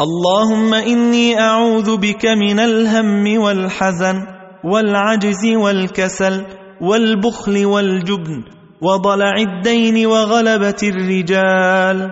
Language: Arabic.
اللهم إني أعوذ بك من الهم والحزن والعجز والكسل والبخل والجبن وضلع الدين وغلبة الرجال